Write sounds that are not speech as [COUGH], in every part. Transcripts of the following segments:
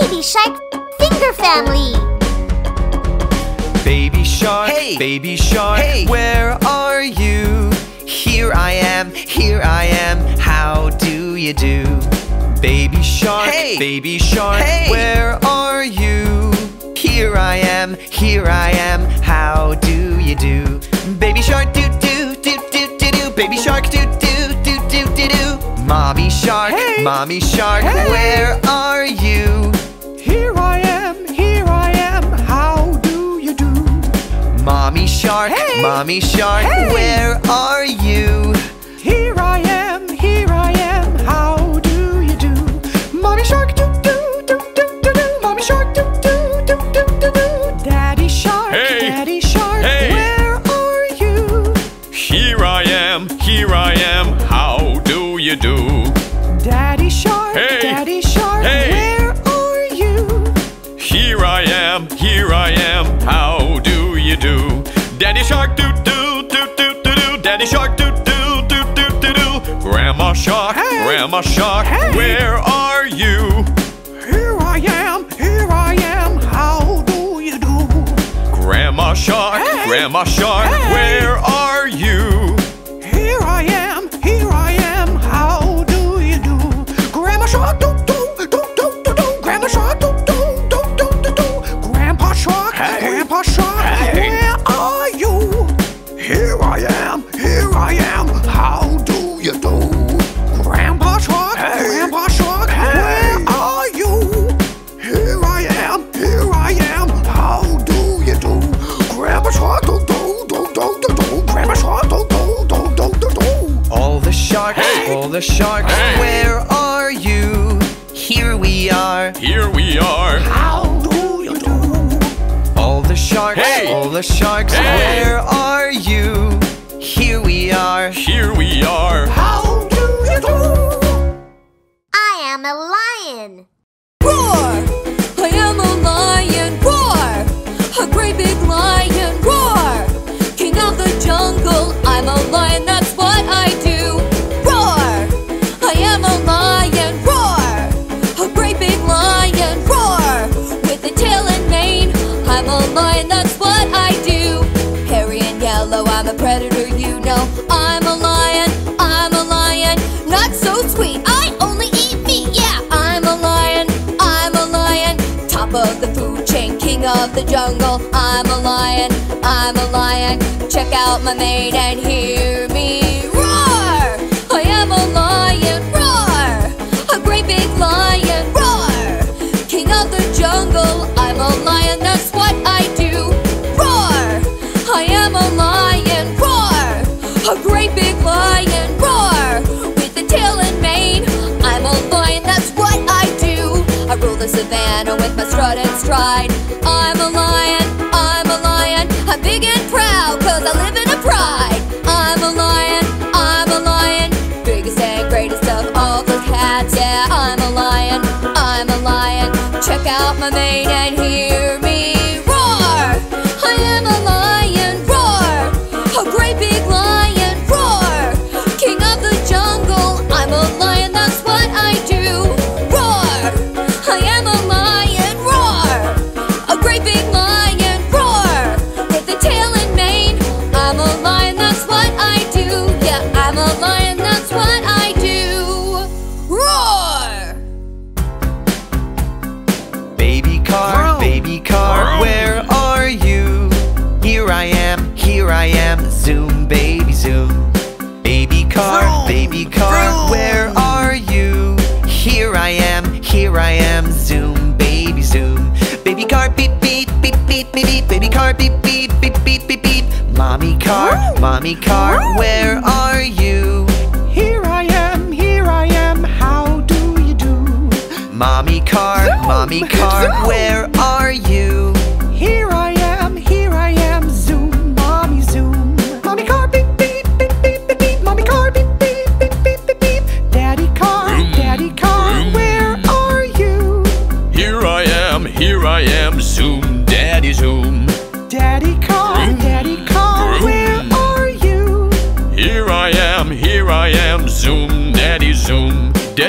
Baby Shark Finger Family. Baby shark, Hey! baby shark, Hey! where are you? Here I am, here I am, how do you do? Baby shark, Hey! baby shark, Hey! where are you? Here I am, here I am, how do you do? Baby shark do do do do do do, baby shark do do do do do do. Mommy shark, Hey! mommy shark, Hey! where are you? Mommy shark, Hey! mommy shark, Hey! where are you? Here I am, here I am, how do you do? Mommy shark do do do do do do, mommy shark do do do do do do. Daddy shark, Hey! daddy shark, Hey! where are you? Here I am, here I am, how do you do? Daddy shark do do do do do do, Daddy shark do do do do do do. Grandma shark, Hey! Grandma shark, Hey! where are you? Here I am, here I am, how do you do? Grandma shark, Hey! Grandma shark, where are you? All the sharks, Hey! all the sharks, Hey! where are you? Here we are, Here we are. How do you do? all the sharks, Hey! all the sharks, Hey! where are you? Here we are. Here we are. How do you do? I am a lion. Of the jungle. I'm a lion, I'm a lion. Check out my mane and hear cats, yeah, I'm a lion, I'm a lion. Check out my mane and hear mommy car, where are you? Here I am, here I am, how do you do? Mommy car, Vroom. mommy [LAUGHS] car, Vroom. where are you? Here I am, here I am, zoom, mommy zoom. Mommy car, beep, beep, beep, beep, beep, beep. Mommy car, beep, beep, beep, beep, beep, beep. Daddy car, Vroom. daddy car, Vroom. where are you? Here I am, here I am, zoom, daddy zoom. Daddy car,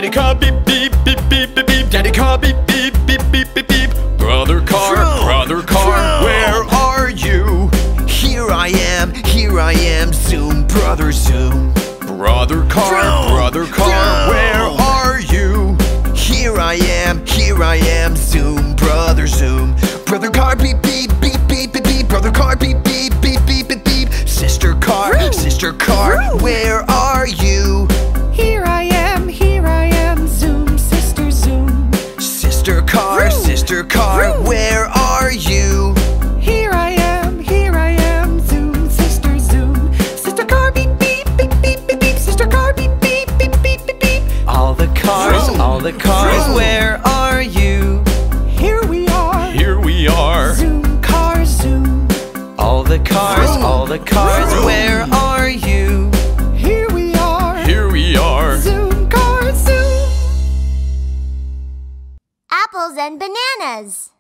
Daddy car, beep, beep, beep, beep, beep, beep. Daddy car, beep, beep, beep, beep, beep, beep. Brother car, Vroom, brother car, vroom. where are you? Here I am, here I am, zoom, brother, zoom. Brother car, Vroom, brother car, vroom. where are you? Here I am, here I am, zoom, brother, zoom. Brother car, beep, beep, beep, beep, beep, beep. Brother car, beep, beep, beep, beep, beep, beep. Sister car, sister car, where are you? the cars, Zoom. where are you? Here we are. Here we are. Zoom cars, zoom. All the cars, Vroom. all the cars, Vroom. where are you? Here we are. Here we are. Zoom cars, zoom. Apples and bananas.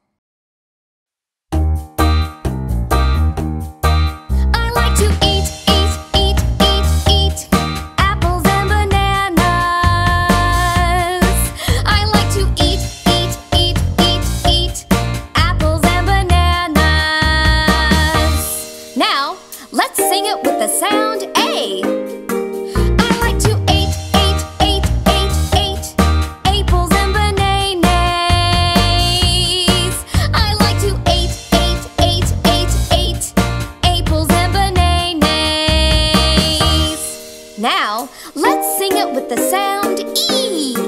Let's sing it with the sound E.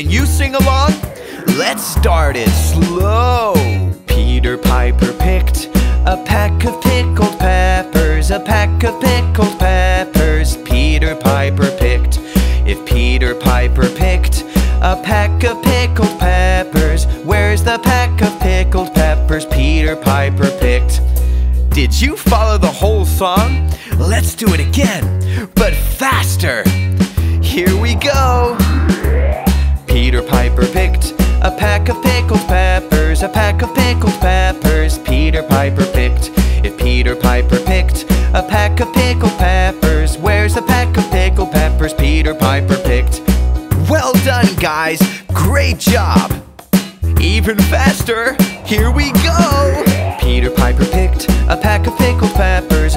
Can you sing along? Let's start it slow. There's a pack of pickled peppers Peter Piper picked. If Peter Piper picked a pack of pickled peppers, where's the pack of pickled peppers Peter Piper picked? Well done, guys! Great job! Even faster! Here we go! Peter Piper picked a pack of pickled peppers.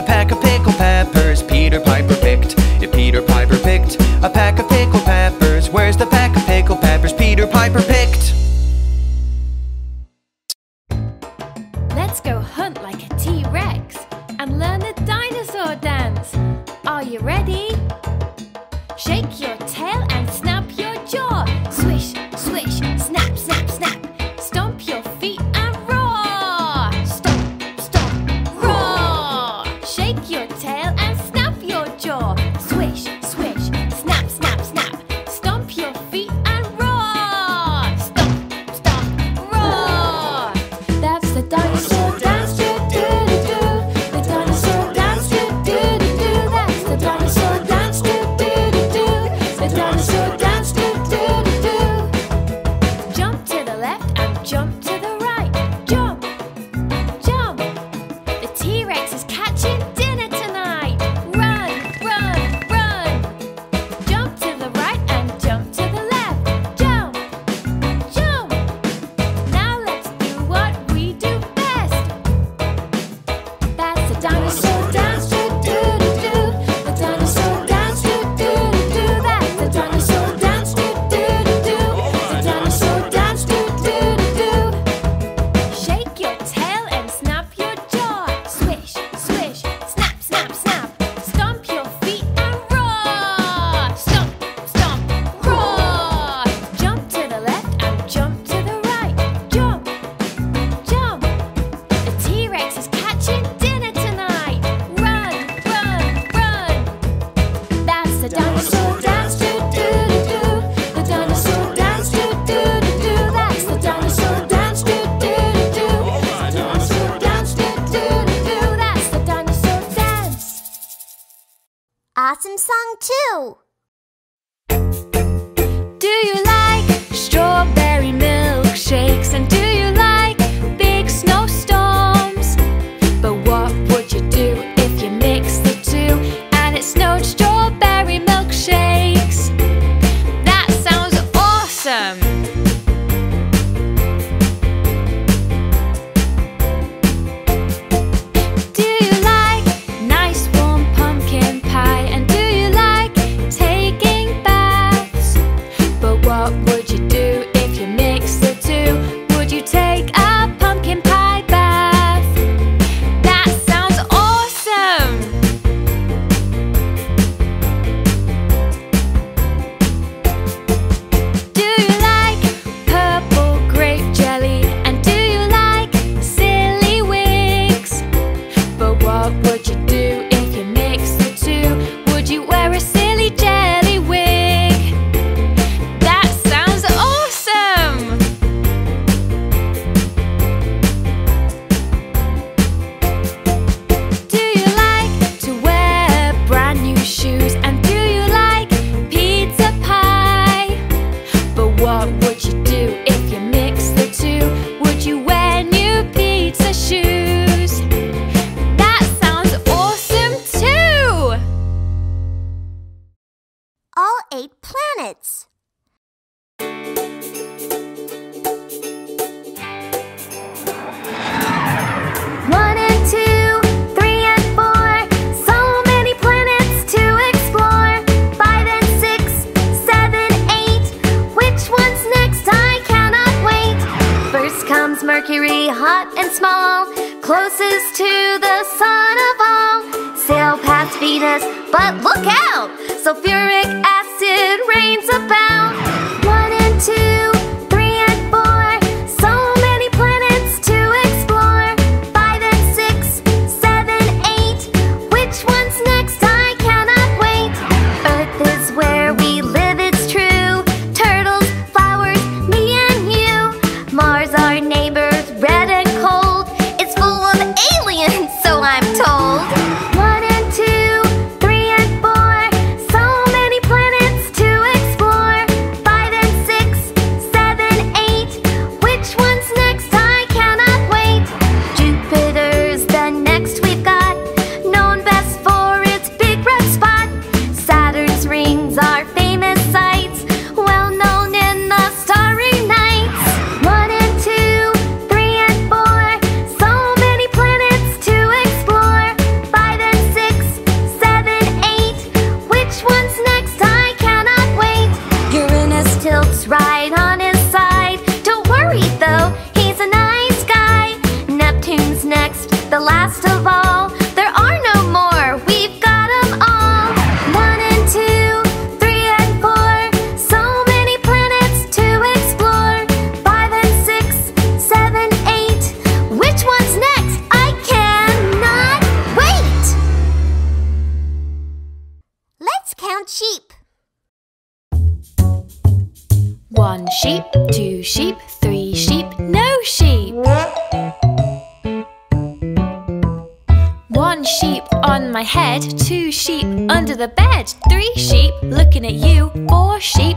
the bed. Three sheep looking at you, four sheep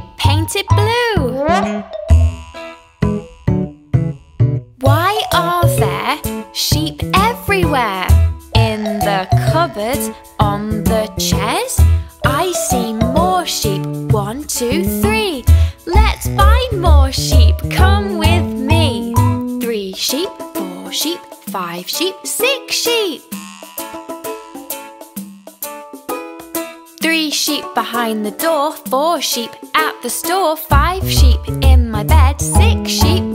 Three sheep behind the door, four sheep at the store, five sheep in my bed, six sheep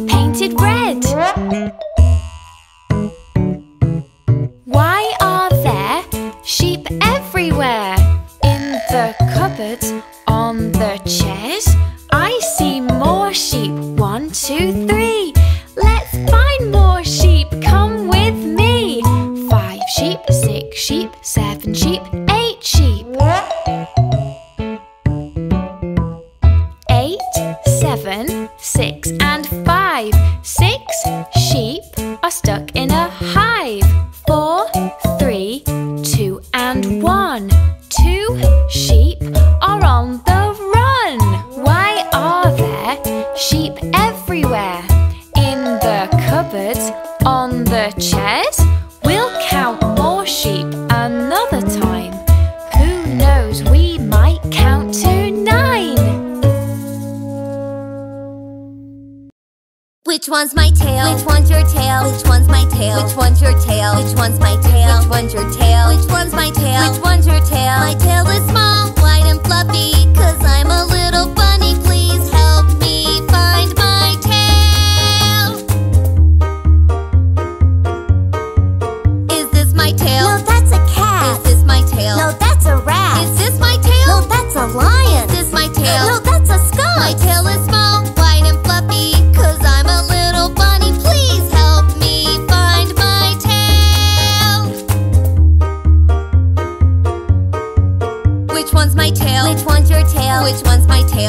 Which one's my tail? Which one's your tail? Which one's my tail? Which one's your tail? Which one's my tail? Which one's your tail? Which one's my tail? Which one's your tail? My tail is small, white and fluffy, cause I'm a little bunny, please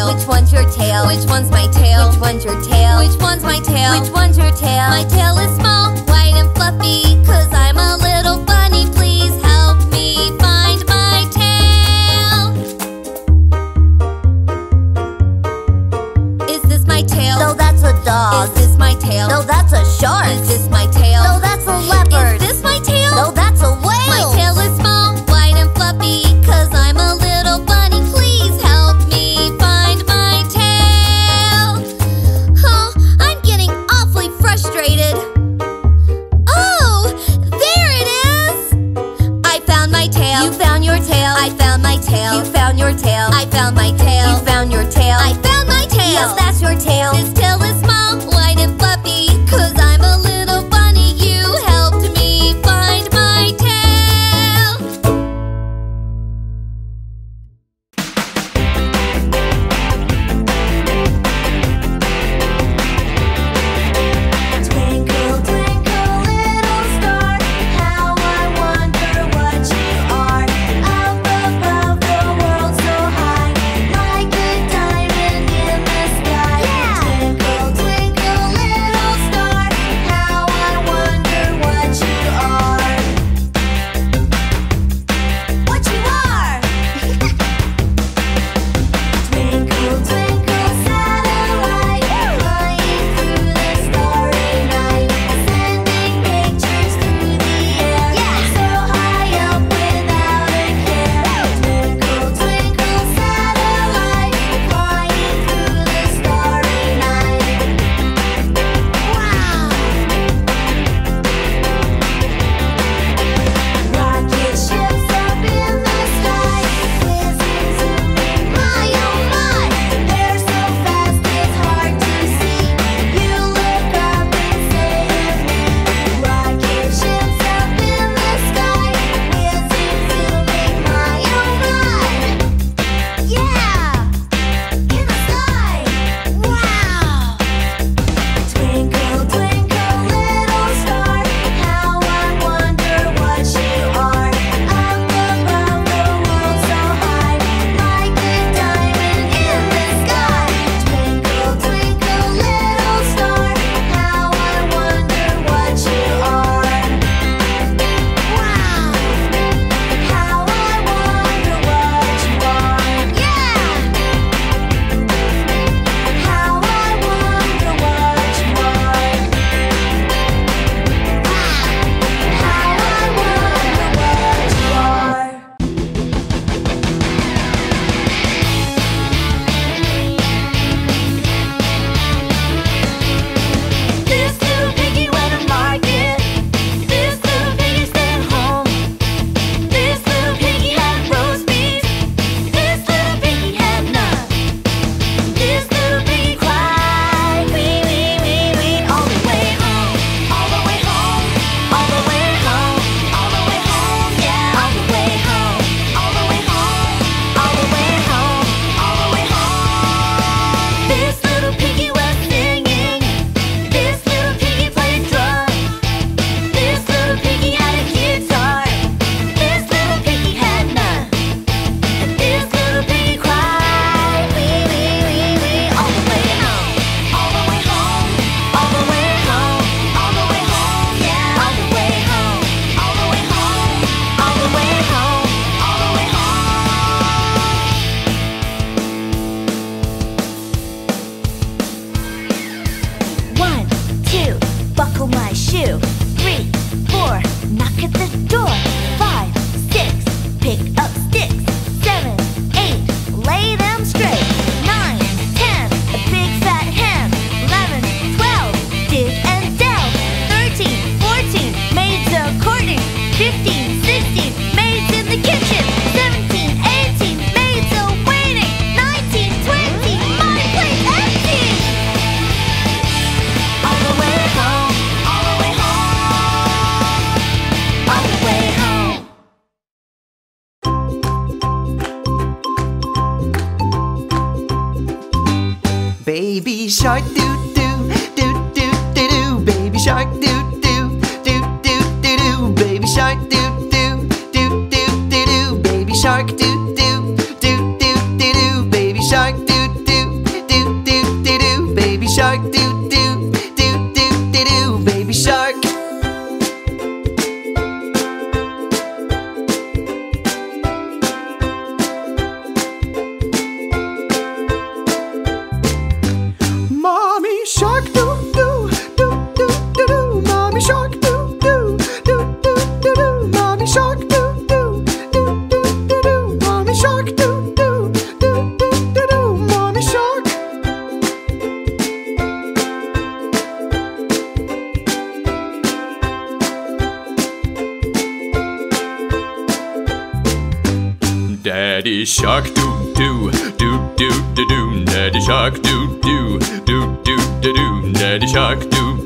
tail? Which one's your tail? Which one's my tail? Which one's your tail? Which one's my tail? Which one's your tail? My tail is small. shine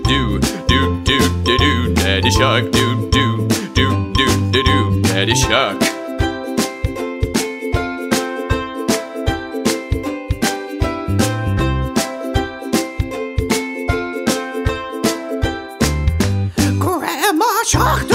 do do do do do daddy shark do do do do do do daddy shark. Grandma shark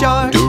shark.